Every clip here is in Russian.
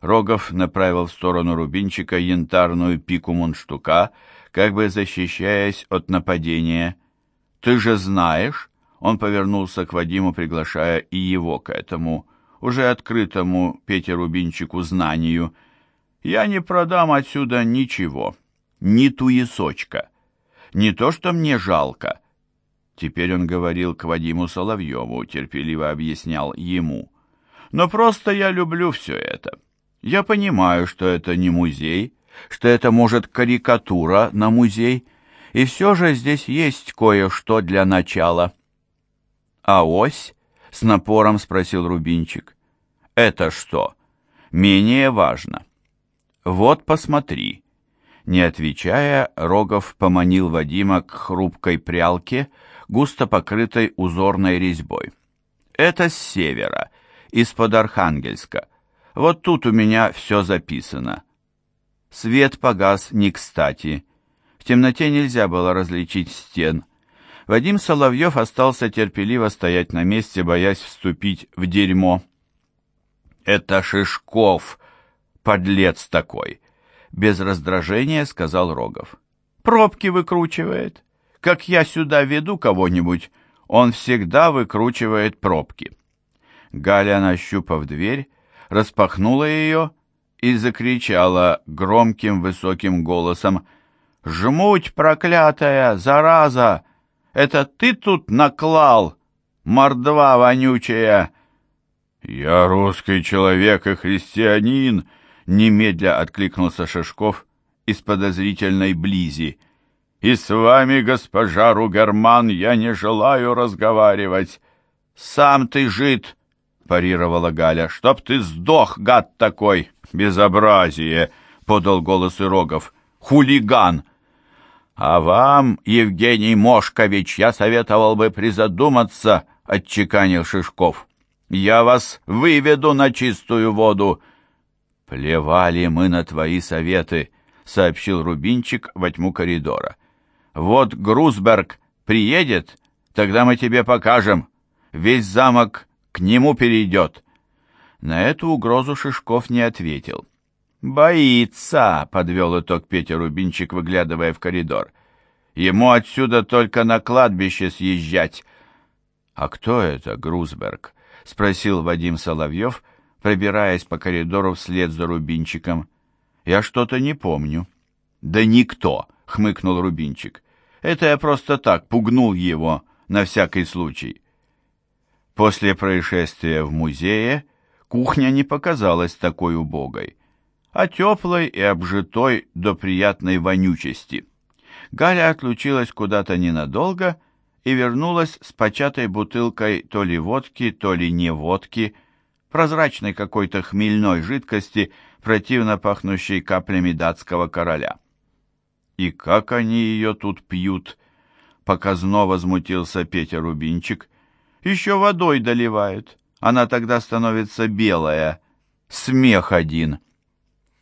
Рогов направил в сторону Рубинчика янтарную пику мундштука, как бы защищаясь от нападения. «Ты же знаешь...» Он повернулся к Вадиму, приглашая и его к этому, уже открытому Пете Рубинчику знанию. «Я не продам отсюда ничего, ни туесочка. Не то, что мне жалко». Теперь он говорил к Вадиму Соловьеву, терпеливо объяснял ему. «Но просто я люблю все это. Я понимаю, что это не музей, что это, может, карикатура на музей, и все же здесь есть кое-что для начала». «А ось?» — с напором спросил Рубинчик. «Это что? Менее важно». «Вот посмотри». Не отвечая, Рогов поманил Вадима к хрупкой прялке, густо покрытой узорной резьбой. «Это с севера, из-под Архангельска. Вот тут у меня все записано». Свет погас не кстати. В темноте нельзя было различить стен. Вадим Соловьев остался терпеливо стоять на месте, боясь вступить в дерьмо. «Это Шишков, подлец такой!» Без раздражения сказал Рогов. «Пробки выкручивает. Как я сюда веду кого-нибудь, он всегда выкручивает пробки». Галя, нащупав дверь, распахнула ее и закричала громким высоким голосом «Жмуть, проклятая, зараза! Это ты тут наклал, мордва вонючая!» «Я русский человек и христианин!» Немедля откликнулся Шишков из подозрительной близи. «И с вами, госпожа Ругерман, я не желаю разговаривать. Сам ты жид!» — парировала Галя. «Чтоб ты сдох, гад такой!» «Безобразие!» — подал голос Ирогов. «Хулиган!» «А вам, Евгений Мошкович, я советовал бы призадуматься», — отчеканил Шишков. «Я вас выведу на чистую воду». «Плевали мы на твои советы», — сообщил Рубинчик во тьму коридора. «Вот Грузберг приедет, тогда мы тебе покажем. Весь замок к нему перейдет». На эту угрозу Шишков не ответил. «Боится», — подвел итог Петя Рубинчик, выглядывая в коридор. «Ему отсюда только на кладбище съезжать». «А кто это, Грузберг?» — спросил Вадим Соловьев, пробираясь по коридору вслед за Рубинчиком. «Я что-то не помню». «Да никто», — хмыкнул Рубинчик. «Это я просто так пугнул его, на всякий случай». После происшествия в музее кухня не показалась такой убогой а теплой и обжитой до приятной вонючести. Галя отлучилась куда-то ненадолго и вернулась с початой бутылкой то ли водки, то ли не водки, прозрачной какой-то хмельной жидкости, противно пахнущей каплями датского короля. «И как они ее тут пьют?» — показно возмутился Петя Рубинчик. «Еще водой доливают. Она тогда становится белая. Смех один».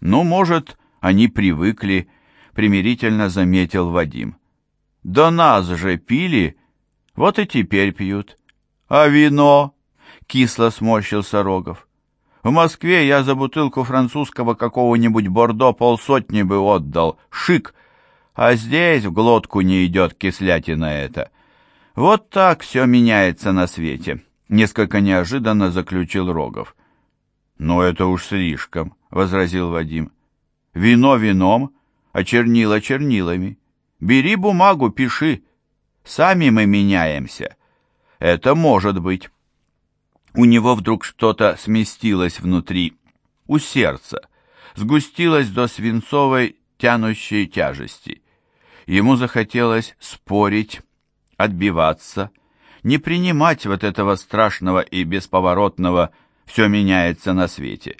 «Ну, может, они привыкли», — примирительно заметил Вадим. «До нас же пили, вот и теперь пьют». «А вино?» — кисло сморщился Рогов. «В Москве я за бутылку французского какого-нибудь бордо полсотни бы отдал. Шик! А здесь в глотку не идет кислятина эта. Вот так все меняется на свете», — несколько неожиданно заключил Рогов. «Но это уж слишком», — возразил Вадим. «Вино вином, а чернила чернилами. Бери бумагу, пиши. Сами мы меняемся. Это может быть». У него вдруг что-то сместилось внутри, у сердца, сгустилось до свинцовой тянущей тяжести. Ему захотелось спорить, отбиваться, не принимать вот этого страшного и бесповоротного «все меняется на свете».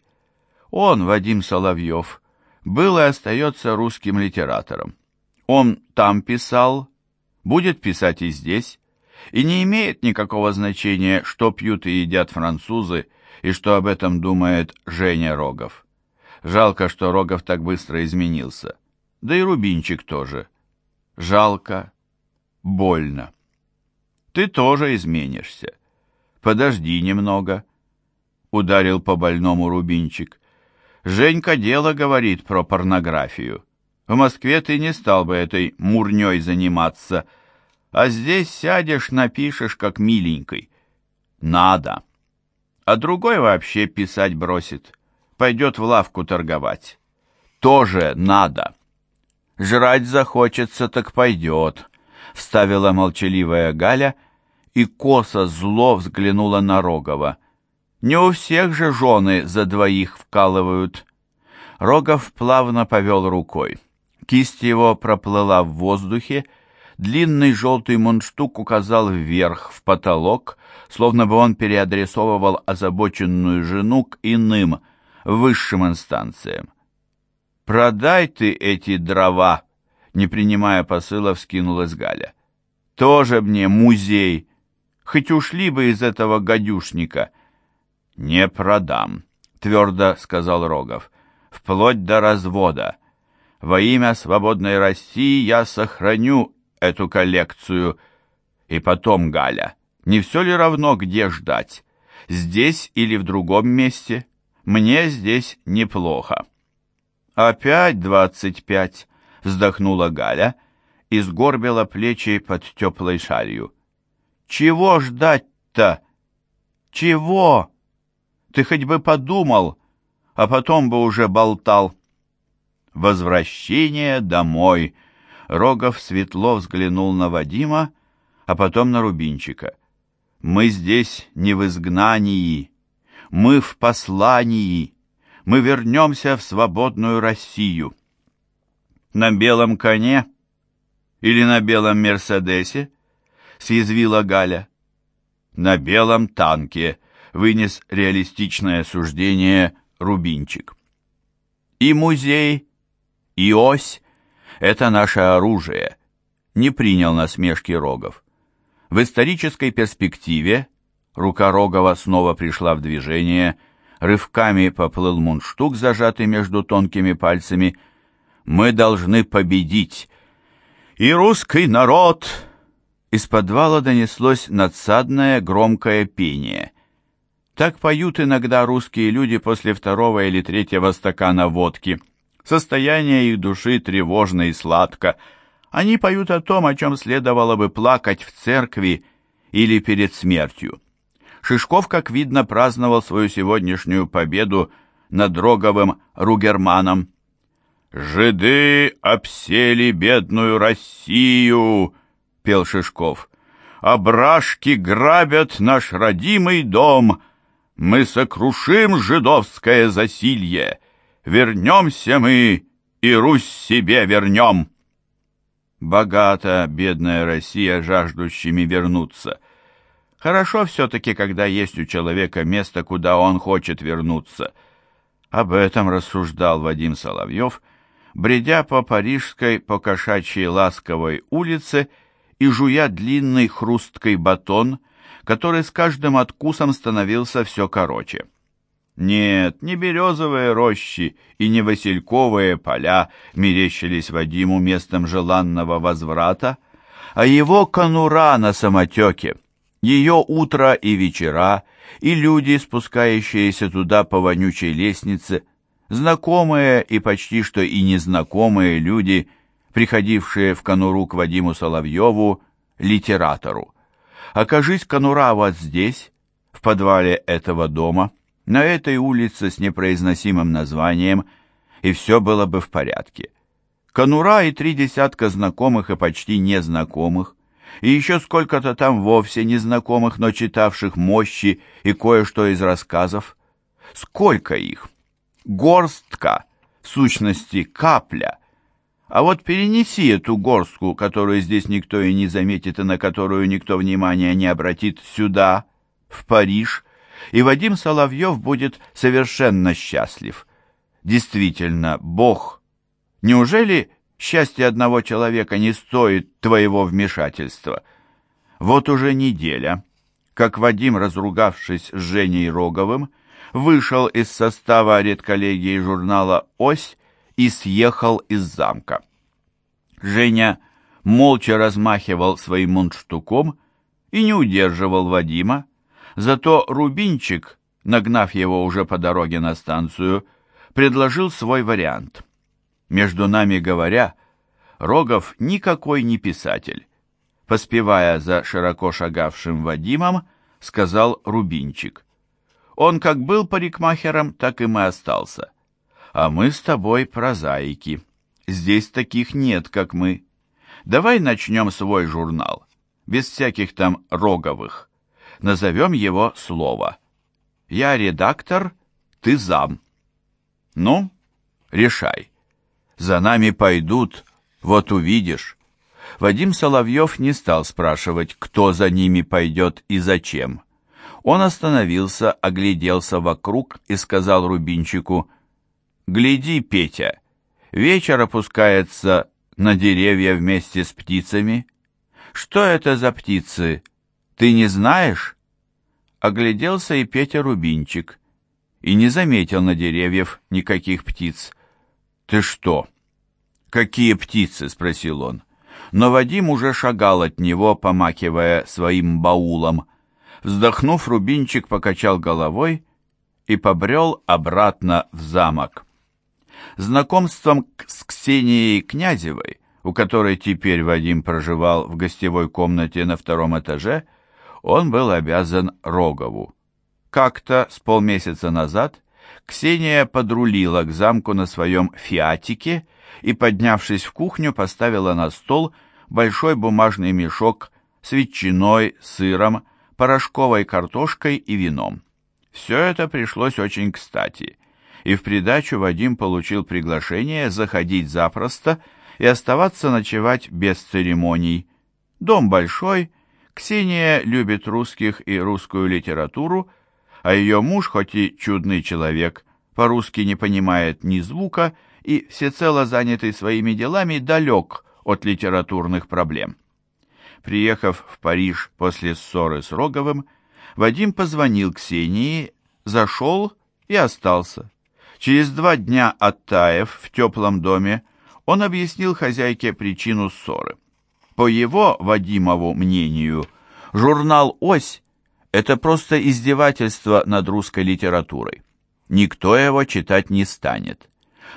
Он, Вадим Соловьев, был и остается русским литератором. Он там писал, будет писать и здесь, и не имеет никакого значения, что пьют и едят французы, и что об этом думает Женя Рогов. Жалко, что Рогов так быстро изменился. Да и Рубинчик тоже. Жалко, больно. Ты тоже изменишься. Подожди немного, — ударил по больному Рубинчик. Женька дело говорит про порнографию. В Москве ты не стал бы этой мурней заниматься, а здесь сядешь, напишешь, как миленькой. Надо. А другой вообще писать бросит. Пойдет в лавку торговать. Тоже надо. Жрать захочется, так пойдет, вставила молчаливая Галя и косо зло взглянула на Рогова. Не у всех же жены за двоих вкалывают. Рогов плавно повел рукой. Кисть его проплыла в воздухе, длинный желтый мундштук указал вверх, в потолок, словно бы он переадресовывал озабоченную жену к иным, высшим инстанциям. «Продай ты эти дрова!» Не принимая посыла, вскинулась Галя. «Тоже мне музей! Хоть ушли бы из этого гадюшника!» «Не продам», — твердо сказал Рогов, — «вплоть до развода. Во имя свободной России я сохраню эту коллекцию. И потом, Галя, не все ли равно, где ждать? Здесь или в другом месте? Мне здесь неплохо». «Опять двадцать пять», — вздохнула Галя и сгорбила плечи под теплой шалью. «Чего ждать-то? Чего?» Ты хоть бы подумал, а потом бы уже болтал. Возвращение домой. Рогов светло взглянул на Вадима, а потом на Рубинчика. Мы здесь не в изгнании, мы в послании. Мы вернемся в свободную Россию. На белом коне или на белом Мерседесе? Съязвила Галя. На белом танке, вынес реалистичное суждение Рубинчик. И музей, и ось — это наше оружие, не принял насмешки Рогов. В исторической перспективе рука Рогова снова пришла в движение, рывками поплыл мундштук, зажатый между тонкими пальцами. «Мы должны победить!» «И русский народ!» Из подвала донеслось надсадное громкое пение — так поют иногда русские люди после второго или третьего стакана водки. Состояние их души тревожно и сладко. Они поют о том, о чем следовало бы плакать в церкви или перед смертью. Шишков, как видно, праздновал свою сегодняшнюю победу над Роговым Ругерманом. «Жиды обсели бедную Россию!» — пел Шишков. «Ображки грабят наш родимый дом!» Мы сокрушим жидовское засилье, вернемся мы и Русь себе вернем. Богата бедная Россия жаждущими вернуться. Хорошо все-таки, когда есть у человека место, куда он хочет вернуться. Об этом рассуждал Вадим Соловьев, бредя по парижской, по кошачьей ласковой улице и жуя длинный хрусткой батон, который с каждым откусом становился все короче. Нет, не березовые рощи и не васильковые поля мерещились Вадиму местом желанного возврата, а его конура на самотеке, ее утро и вечера, и люди, спускающиеся туда по вонючей лестнице, знакомые и почти что и незнакомые люди, приходившие в конуру к Вадиму Соловьеву, литератору. Окажись конура вот здесь, в подвале этого дома, на этой улице с непроизносимым названием, и все было бы в порядке. Конура и три десятка знакомых и почти незнакомых, и еще сколько-то там вовсе незнакомых, но читавших мощи и кое-что из рассказов. Сколько их? Горстка, в сущности капля — а вот перенеси эту горстку, которую здесь никто и не заметит, и на которую никто внимания не обратит, сюда, в Париж, и Вадим Соловьев будет совершенно счастлив. Действительно, Бог. Неужели счастье одного человека не стоит твоего вмешательства? Вот уже неделя, как Вадим, разругавшись с Женей Роговым, вышел из состава редколлегии журнала «Ось» и съехал из замка. Женя молча размахивал своим мундштуком и не удерживал Вадима, зато Рубинчик, нагнав его уже по дороге на станцию, предложил свой вариант. Между нами говоря, Рогов никакой не писатель. Поспевая за широко шагавшим Вадимом, сказал Рубинчик. Он как был парикмахером, так и мы остался. А мы с тобой прозаики. Здесь таких нет, как мы. Давай начнем свой журнал, без всяких там роговых. Назовем его слово. Я редактор, ты зам. Ну, решай. За нами пойдут, вот увидишь. Вадим Соловьев не стал спрашивать, кто за ними пойдет и зачем. Он остановился, огляделся вокруг и сказал Рубинчику, «Гляди, Петя, вечер опускается на деревья вместе с птицами. Что это за птицы? Ты не знаешь?» Огляделся и Петя Рубинчик и не заметил на деревьях никаких птиц. «Ты что?» «Какие птицы?» — спросил он. Но Вадим уже шагал от него, помакивая своим баулом. Вздохнув, Рубинчик покачал головой и побрел обратно в замок. Знакомством с Ксенией Князевой, у которой теперь Вадим проживал в гостевой комнате на втором этаже, он был обязан Рогову. Как-то с полмесяца назад Ксения подрулила к замку на своем «Фиатике» и, поднявшись в кухню, поставила на стол большой бумажный мешок с ветчиной, сыром, порошковой картошкой и вином. Все это пришлось очень кстати, и в придачу Вадим получил приглашение заходить запросто и оставаться ночевать без церемоний. Дом большой, Ксения любит русских и русскую литературу, а ее муж, хоть и чудный человек, по-русски не понимает ни звука и, всецело занятый своими делами, далек от литературных проблем. Приехав в Париж после ссоры с Роговым, Вадим позвонил Ксении, зашел и остался. Через два дня оттаив в теплом доме, он объяснил хозяйке причину ссоры. По его, Вадимову, мнению, журнал «Ось» Это просто издевательство над русской литературой. Никто его читать не станет.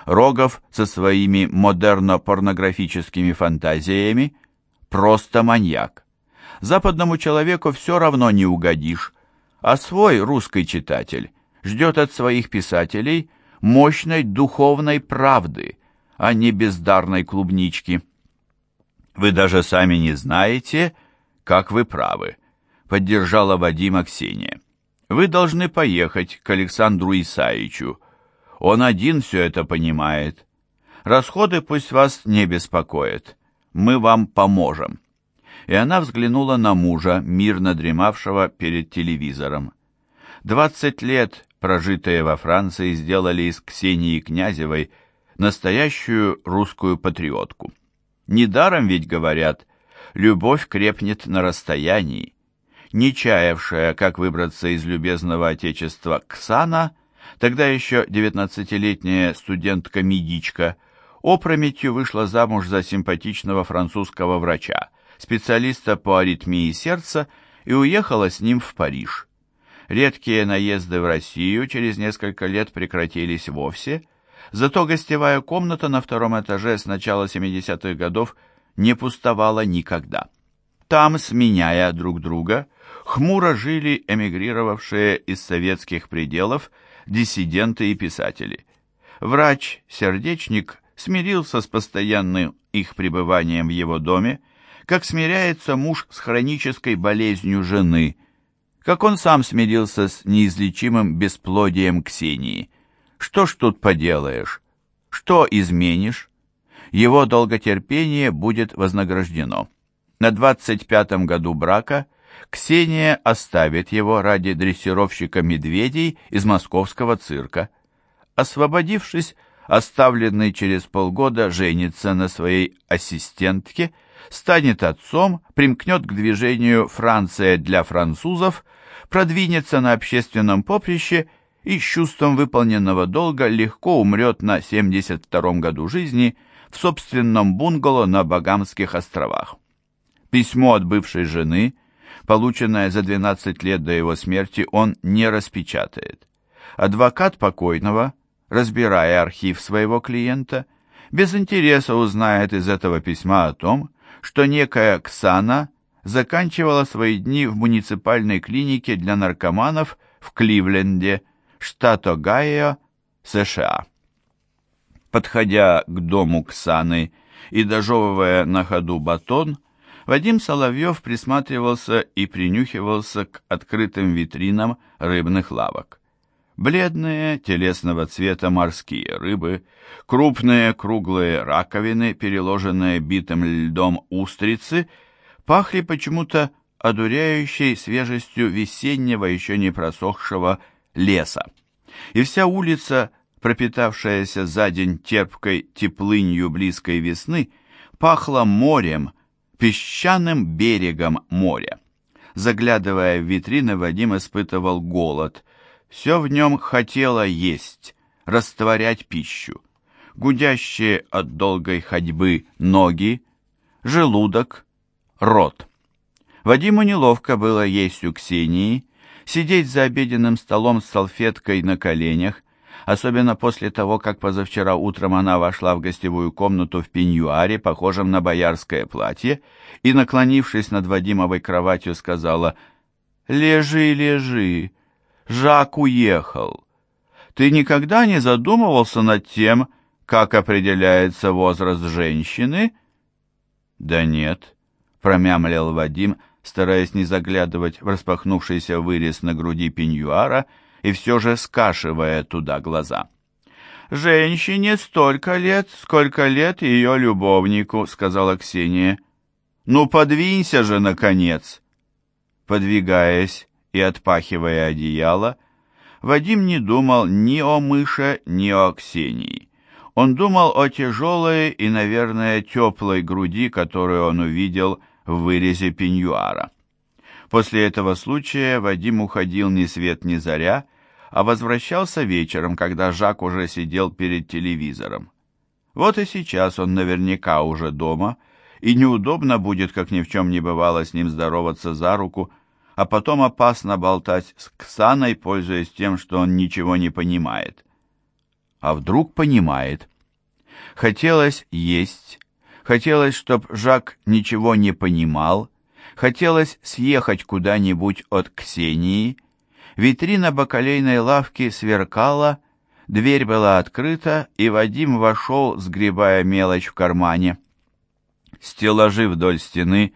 Рогов со своими модерно-порнографическими фантазиями просто маньяк. Западному человеку все равно не угодишь, а свой русский читатель ждет от своих писателей мощной духовной правды, а не бездарной клубнички. Вы даже сами не знаете, как вы правы поддержала Вадима Ксения. «Вы должны поехать к Александру Исаичу. Он один все это понимает. Расходы пусть вас не беспокоят. Мы вам поможем». И она взглянула на мужа, мирно дремавшего перед телевизором. Двадцать лет, прожитые во Франции, сделали из Ксении Князевой настоящую русскую патриотку. Недаром ведь говорят, любовь крепнет на расстоянии не чаявшая, как выбраться из любезного отечества Ксана, тогда еще девятнадцатилетняя студентка-медичка, опрометью вышла замуж за симпатичного французского врача, специалиста по аритмии сердца, и уехала с ним в Париж. Редкие наезды в Россию через несколько лет прекратились вовсе, зато гостевая комната на втором этаже с начала 70-х годов не пустовала никогда. Там, сменяя друг друга, хмуро жили эмигрировавшие из советских пределов диссиденты и писатели. Врач-сердечник смирился с постоянным их пребыванием в его доме, как смиряется муж с хронической болезнью жены, как он сам смирился с неизлечимым бесплодием Ксении. Что ж тут поделаешь? Что изменишь? Его долготерпение будет вознаграждено. На 25-м году брака – Ксения оставит его ради дрессировщика медведей из московского цирка. Освободившись, оставленный через полгода женится на своей ассистентке, станет отцом, примкнет к движению «Франция для французов», продвинется на общественном поприще и с чувством выполненного долга легко умрет на 72-м году жизни в собственном бунгало на Багамских островах. Письмо от бывшей жены полученное за 12 лет до его смерти, он не распечатает. Адвокат покойного, разбирая архив своего клиента, без интереса узнает из этого письма о том, что некая Ксана заканчивала свои дни в муниципальной клинике для наркоманов в Кливленде, штат Огайо, США. Подходя к дому Ксаны и дожевывая на ходу батон, Вадим Соловьев присматривался и принюхивался к открытым витринам рыбных лавок. Бледные, телесного цвета морские рыбы, крупные круглые раковины, переложенные битым льдом устрицы, пахли почему-то одуряющей свежестью весеннего, еще не просохшего леса. И вся улица, пропитавшаяся за день терпкой теплынью близкой весны, пахла морем, песчаным берегом моря. Заглядывая в витрины, Вадим испытывал голод. Все в нем хотело есть, растворять пищу. Гудящие от долгой ходьбы ноги, желудок, рот. Вадиму неловко было есть у Ксении, сидеть за обеденным столом с салфеткой на коленях, особенно после того, как позавчера утром она вошла в гостевую комнату в пеньюаре, похожем на боярское платье, и, наклонившись над Вадимовой кроватью, сказала «Лежи, лежи, Жак уехал. Ты никогда не задумывался над тем, как определяется возраст женщины?» «Да нет», — промямлил Вадим, стараясь не заглядывать в распахнувшийся вырез на груди пеньюара и все же скашивая туда глаза. «Женщине столько лет, сколько лет ее любовнику», — сказала Ксения. «Ну, подвинься же, наконец!» Подвигаясь и отпахивая одеяло, Вадим не думал ни о мыше, ни о Ксении. Он думал о тяжелой и, наверное, теплой груди, которую он увидел в вырезе пеньюара. После этого случая Вадим уходил ни свет ни заря, а возвращался вечером, когда Жак уже сидел перед телевизором. Вот и сейчас он наверняка уже дома, и неудобно будет, как ни в чем не бывало, с ним здороваться за руку, а потом опасно болтать с Ксаной, пользуясь тем, что он ничего не понимает. А вдруг понимает? Хотелось есть, хотелось, чтоб Жак ничего не понимал, хотелось съехать куда-нибудь от Ксении, Витрина бакалейной лавки сверкала, дверь была открыта, и Вадим вошел, сгребая мелочь в кармане. Стеллажи вдоль стены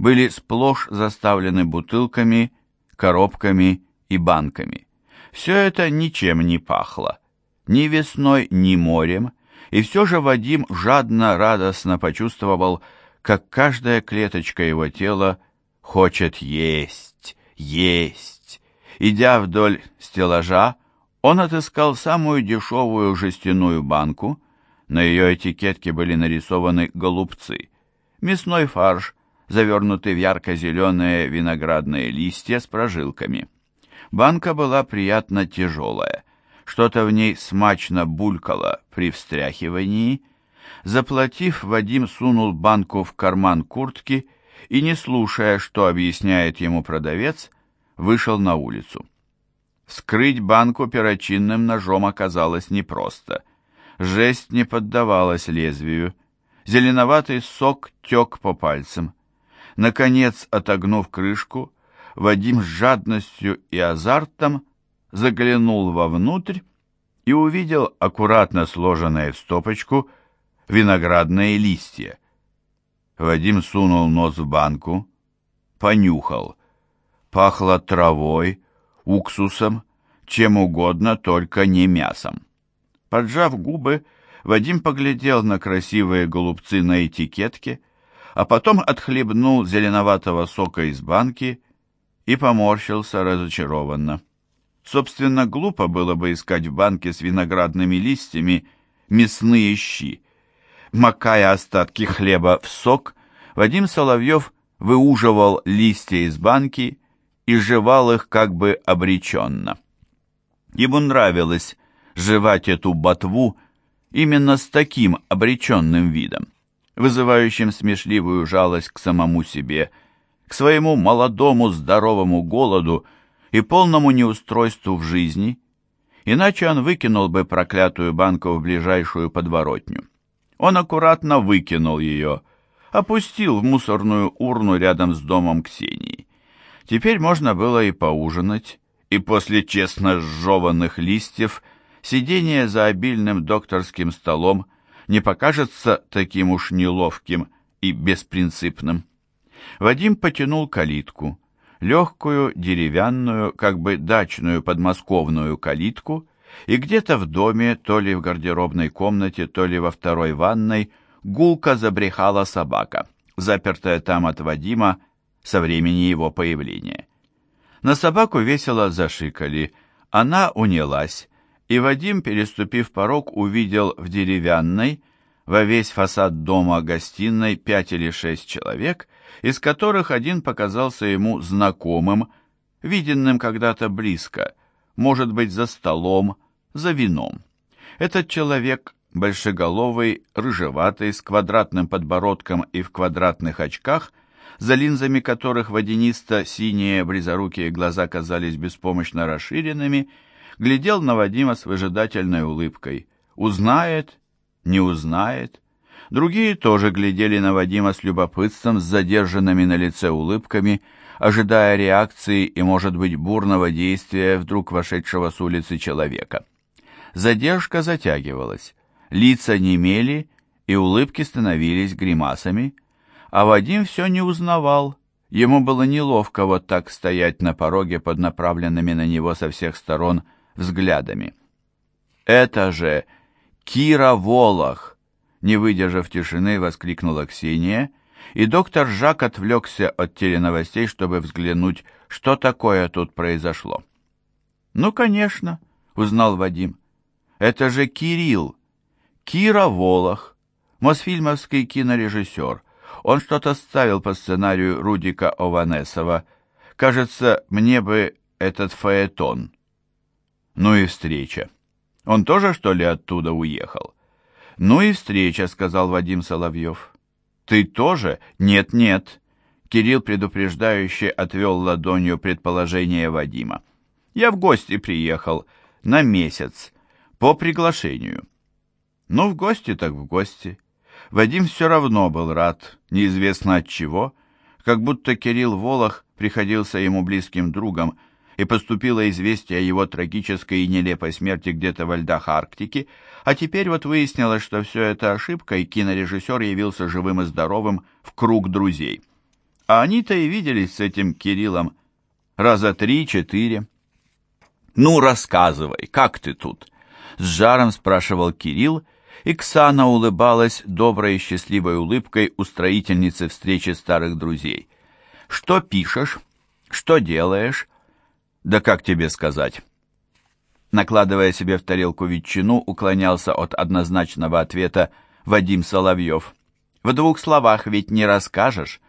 были сплошь заставлены бутылками, коробками и банками. Все это ничем не пахло, ни весной, ни морем, и все же Вадим жадно, радостно почувствовал, как каждая клеточка его тела хочет есть, есть. Идя вдоль стеллажа, он отыскал самую дешевую жестяную банку. На ее этикетке были нарисованы голубцы. Мясной фарш, завернутый в ярко-зеленые виноградные листья с прожилками. Банка была приятно тяжелая. Что-то в ней смачно булькало при встряхивании. Заплатив, Вадим сунул банку в карман куртки и, не слушая, что объясняет ему продавец, вышел на улицу. Скрыть банку перочинным ножом оказалось непросто. Жесть не поддавалась лезвию. Зеленоватый сок тек по пальцам. Наконец, отогнув крышку, Вадим с жадностью и азартом заглянул вовнутрь и увидел аккуратно сложенные в стопочку виноградные листья. Вадим сунул нос в банку, понюхал. Пахло травой, уксусом, чем угодно, только не мясом. Поджав губы, Вадим поглядел на красивые голубцы на этикетке, а потом отхлебнул зеленоватого сока из банки и поморщился разочарованно. Собственно, глупо было бы искать в банке с виноградными листьями мясные щи. Макая остатки хлеба в сок, Вадим Соловьев выуживал листья из банки и жевал их как бы обреченно. Ему нравилось жевать эту ботву именно с таким обреченным видом, вызывающим смешливую жалость к самому себе, к своему молодому здоровому голоду и полному неустройству в жизни. иначе он выкинул бы проклятую банку в ближайшую подворотню. Он аккуратно выкинул ее, опустил в мусорную урну рядом с домом Ксении. Теперь можно было и поужинать, и после честно сжеванных листьев сидение за обильным докторским столом не покажется таким уж неловким и беспринципным. Вадим потянул калитку, легкую, деревянную, как бы дачную подмосковную калитку, и где-то в доме, то ли в гардеробной комнате, то ли во второй ванной, гулко забрехала собака, запертая там от Вадима со времени его появления. На собаку весело зашикали, она унялась, и Вадим, переступив порог, увидел в деревянной, во весь фасад дома гостиной пять или шесть человек, из которых один показался ему знакомым, виденным когда-то близко, может быть, за столом, за вином. Этот человек, большеголовый, рыжеватый, с квадратным подбородком и в квадратных очках, за линзами которых водянисто-синие близорукие глаза казались беспомощно расширенными, глядел на Вадима с выжидательной улыбкой. Узнает, не узнает. Другие тоже глядели на Вадима с любопытством, с задержанными на лице улыбками, ожидая реакции и, может быть, бурного действия вдруг вошедшего с улицы человека. Задержка затягивалась, лица немели, и улыбки становились гримасами, а Вадим все не узнавал. Ему было неловко вот так стоять на пороге под направленными на него со всех сторон взглядами. «Это же Кира Волох!» Не выдержав тишины, воскликнула Ксения, и доктор Жак отвлекся от теленовостей, чтобы взглянуть, что такое тут произошло. «Ну, конечно», — узнал Вадим. «Это же Кирилл, Кира Волох, мосфильмовский кинорежиссер. Он что-то ставил по сценарию Рудика Ованесова. Кажется, мне бы этот фаэтон». Ну и встреча. Он тоже, что ли, оттуда уехал? Ну и встреча, сказал Вадим Соловьев. Ты тоже? Нет-нет. Кирилл предупреждающе отвел ладонью предположение Вадима. Я в гости приехал. На месяц. По приглашению. Ну, в гости так в гости. Вадим все равно был рад, неизвестно от чего, как будто Кирилл Волох приходился ему близким другом, и поступило известие о его трагической и нелепой смерти где-то во льдах Арктики, а теперь вот выяснилось, что все это ошибка, и кинорежиссер явился живым и здоровым в круг друзей. А они-то и виделись с этим Кириллом раза три-четыре. «Ну, рассказывай, как ты тут?» С жаром спрашивал Кирилл, и Ксана улыбалась доброй и счастливой улыбкой устроительницы встречи старых друзей. «Что пишешь? Что делаешь?» Да как тебе сказать? Накладывая себе в тарелку ветчину, уклонялся от однозначного ответа Вадим Соловьев. В двух словах ведь не расскажешь.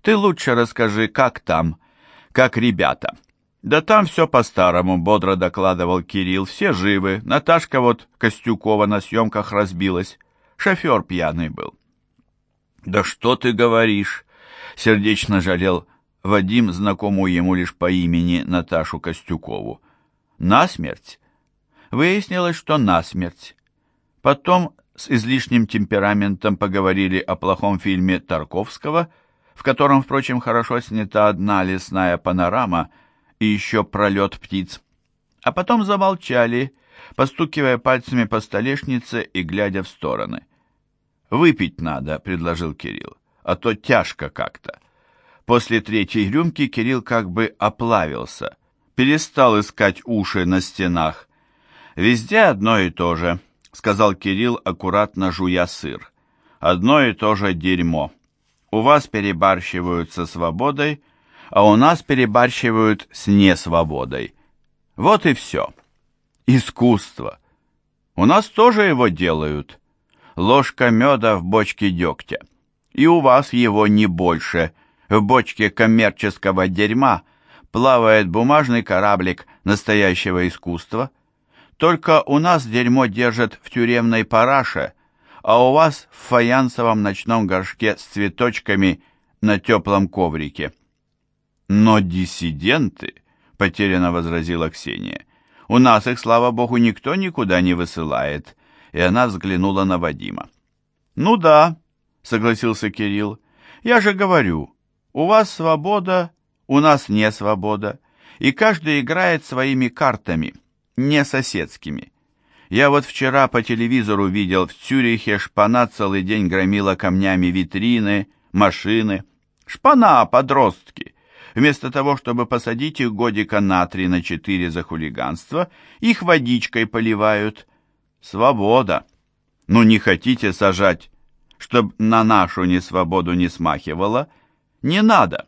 Ты лучше расскажи, как там, как ребята. Да там все по-старому, бодро докладывал Кирилл. Все живы. Наташка вот Костюкова на съемках разбилась. Шофер пьяный был. Да что ты говоришь? Сердечно жалел Вадим, знакомую ему лишь по имени Наташу Костюкову. Насмерть? Выяснилось, что насмерть. Потом с излишним темпераментом поговорили о плохом фильме Тарковского, в котором, впрочем, хорошо снята одна лесная панорама и еще пролет птиц. А потом замолчали, постукивая пальцами по столешнице и глядя в стороны. «Выпить надо», — предложил Кирилл, — «а то тяжко как-то». После третьей рюмки Кирилл как бы оплавился, перестал искать уши на стенах. «Везде одно и то же», — сказал Кирилл, аккуратно жуя сыр. «Одно и то же дерьмо. У вас перебарщивают со свободой, а у нас перебарщивают с несвободой. Вот и все. Искусство. У нас тоже его делают. Ложка меда в бочке дегтя. И у вас его не больше — в бочке коммерческого дерьма плавает бумажный кораблик настоящего искусства. Только у нас дерьмо держат в тюремной параше, а у вас в фаянсовом ночном горшке с цветочками на теплом коврике. Но диссиденты, потерянно возразила Ксения, У нас их, слава богу, никто никуда не высылает». И она взглянула на Вадима. «Ну да», — согласился Кирилл. «Я же говорю, у вас свобода, у нас не свобода, и каждый играет своими картами, не соседскими. Я вот вчера по телевизору видел, в Цюрихе шпана целый день громила камнями витрины, машины. Шпана, подростки. Вместо того, чтобы посадить их годика на три, на четыре за хулиганство, их водичкой поливают. Свобода. Ну не хотите сажать, чтоб на нашу несвободу не смахивало? Не надо.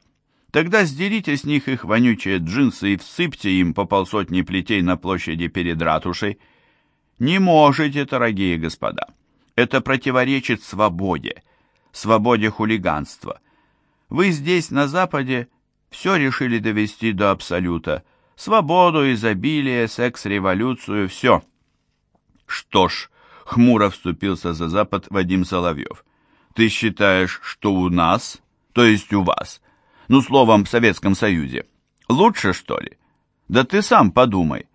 Тогда сдерите с них их вонючие джинсы и всыпьте им по полсотни плетей на площади перед ратушей. Не можете, дорогие господа. Это противоречит свободе, свободе хулиганства. Вы здесь, на Западе, все решили довести до абсолюта. Свободу, изобилие, секс-революцию, все. Что ж, хмуро вступился за Запад Вадим Соловьев. Ты считаешь, что у нас, то есть у вас, ну, словом, в Советском Союзе, лучше, что ли? Да ты сам подумай.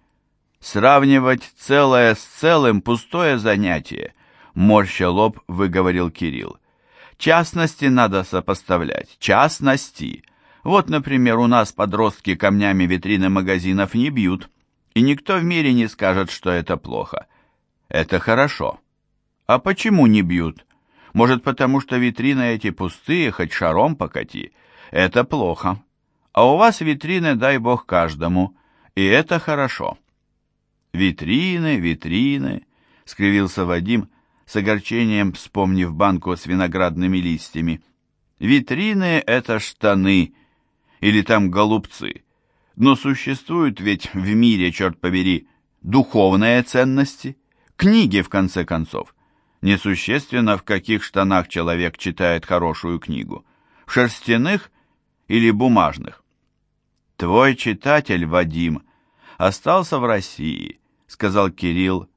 Сравнивать целое с целым пустое занятие, морща лоб выговорил Кирилл. Частности надо сопоставлять, частности. Вот, например, у нас подростки камнями витрины магазинов не бьют, и никто в мире не скажет, что это плохо. Это хорошо. А почему не бьют? Может, потому что витрины эти пустые, хоть шаром покати. Это плохо. А у вас витрины, дай бог, каждому. И это хорошо. Витрины, витрины, скривился Вадим, с огорчением вспомнив банку с виноградными листьями. Витрины — это штаны, или там голубцы. Но существуют ведь в мире, черт побери, духовные ценности. Книги, в конце концов. Несущественно, в каких штанах человек читает хорошую книгу. В шерстяных или бумажных. Твой читатель, Вадим, остался в России, сказал Кирилл,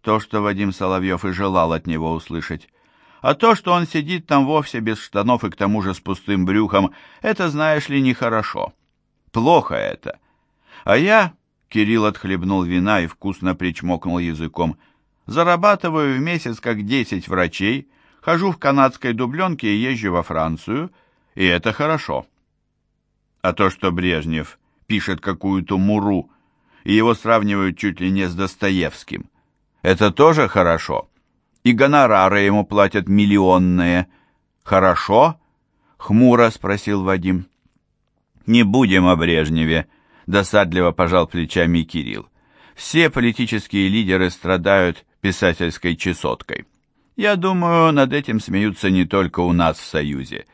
то, что Вадим Соловьев и желал от него услышать. А то, что он сидит там вовсе без штанов и к тому же с пустым брюхом, это, знаешь ли, нехорошо. Плохо это. А я, Кирилл отхлебнул вина и вкусно причмокнул языком, — Зарабатываю в месяц как 10 врачей, хожу в канадской дубленке и езжу во Францию, и это хорошо. А то, что Брежнев пишет какую-то муру, и его сравнивают чуть ли не с Достоевским, это тоже хорошо. И гонорары ему платят миллионные. Хорошо? Хмуро спросил Вадим. Не будем о Брежневе, досадливо пожал плечами Кирилл. Все политические лидеры страдают писательской чесоткой. Я думаю, над этим смеются не только у нас в Союзе.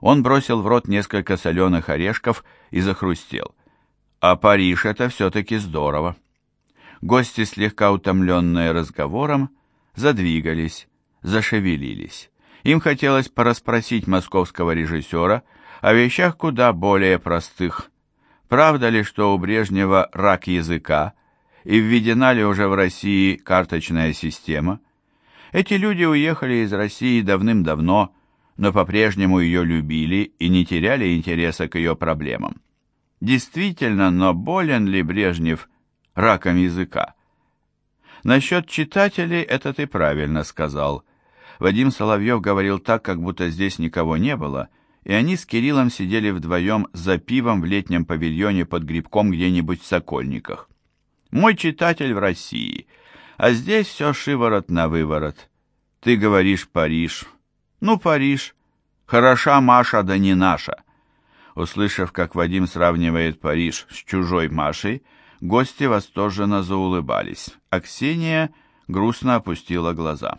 Он бросил в рот несколько соленых орешков и захрустел. А Париж — это все-таки здорово. Гости, слегка утомленные разговором, задвигались, зашевелились. Им хотелось порасспросить московского режиссера о вещах куда более простых. Правда ли, что у Брежнева рак языка — и введена ли уже в России карточная система. Эти люди уехали из России давным-давно, но по-прежнему ее любили и не теряли интереса к ее проблемам. Действительно, но болен ли Брежнев раком языка? Насчет читателей это ты правильно сказал. Вадим Соловьев говорил так, как будто здесь никого не было, и они с Кириллом сидели вдвоем за пивом в летнем павильоне под грибком где-нибудь в Сокольниках. Мой читатель в России, а здесь все шиворот на выворот. Ты говоришь Париж. Ну, Париж. Хороша Маша, да не наша. Услышав, как Вадим сравнивает Париж с чужой Машей, гости восторженно заулыбались, а Ксения грустно опустила глаза.